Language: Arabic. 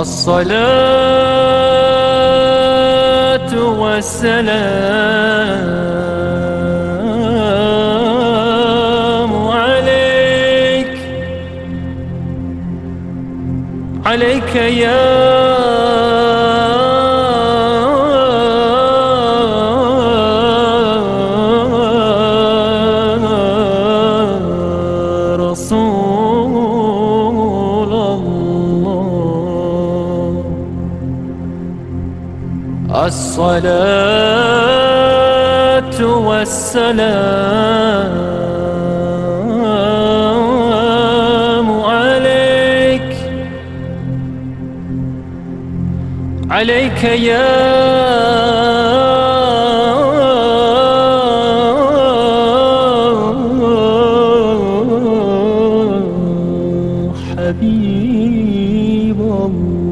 الصلاة والسلام عليك. عليك يا الصلاة والسلام عليك. عليك يا حبيب الله.